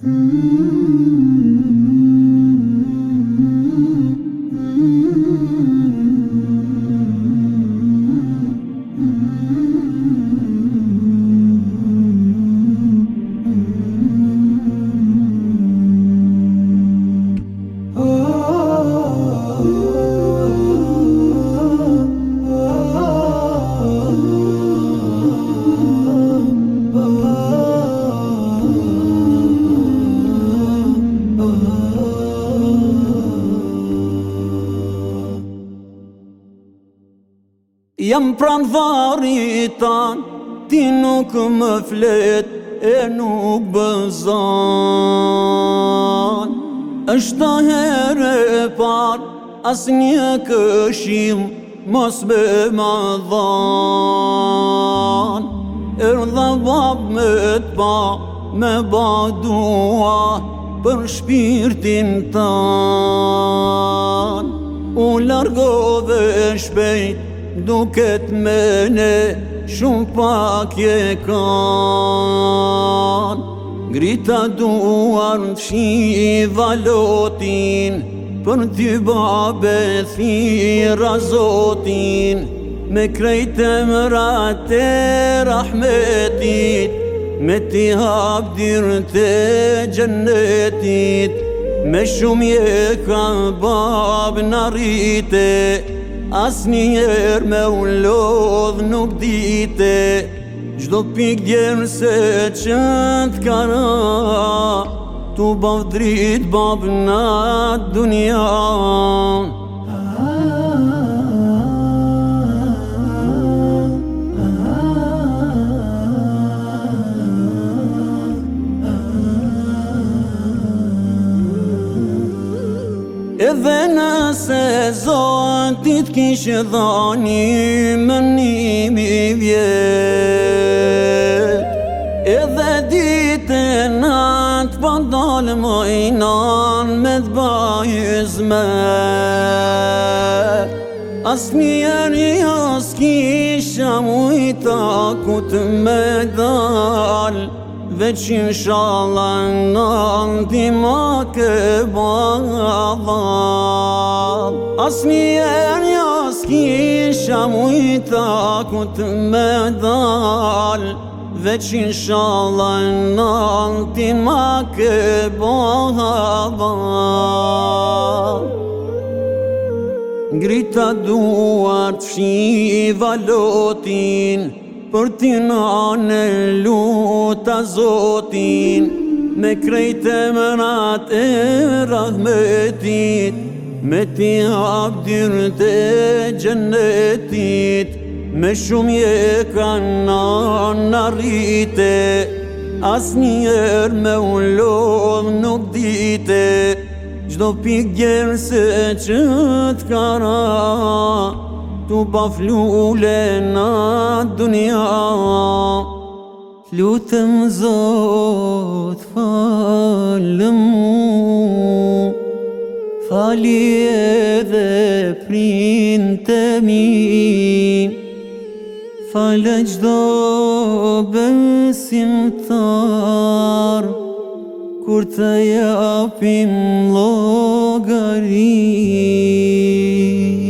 Mm-hmm. Jam pran varitan Ti nuk më flet E nuk bëzan është të herë e par As një këshim Mos be ma dhan Erë dhe bab me të pa Me ba dua Për shpirtin tan U largove shpejt duket me ne shumë pak je kanë Grita duar në fshi i valotin Për dy babe thira zotin Me krejtë më ratë e rahmetit Me ti hapë dyrë të gjënetit Me je ka babë në rritë As njerë me u lodhë nuk dite Gjdo pik djerë se qënd kara Tu bav drit bav nat dunia Edhe nëse zotit kishë dhoni më nimi vjetë Edhe dite nëtë pa po dalë më inan me të bajëzme As njeri as kisha mujta ku të me dalë Veç i shalën në anti më ke bëgadhal As një jo kisha mujta ku të me dal Veç i shalën në anti më ke bëgadhal Grita duart fshi valotin Për ti në anë e luta zotin Me krejtë e mërat e rahmetit Me ti abdir të gjenetit Me shumje e ka në në As njerë me u lodhë nuk dite Gjdo pikë gjerë se që të kara tu baflule na dunia Lutëm zot falëm mu Fali edhe printe mi Fale gjdo besim tar Kur të japim logarit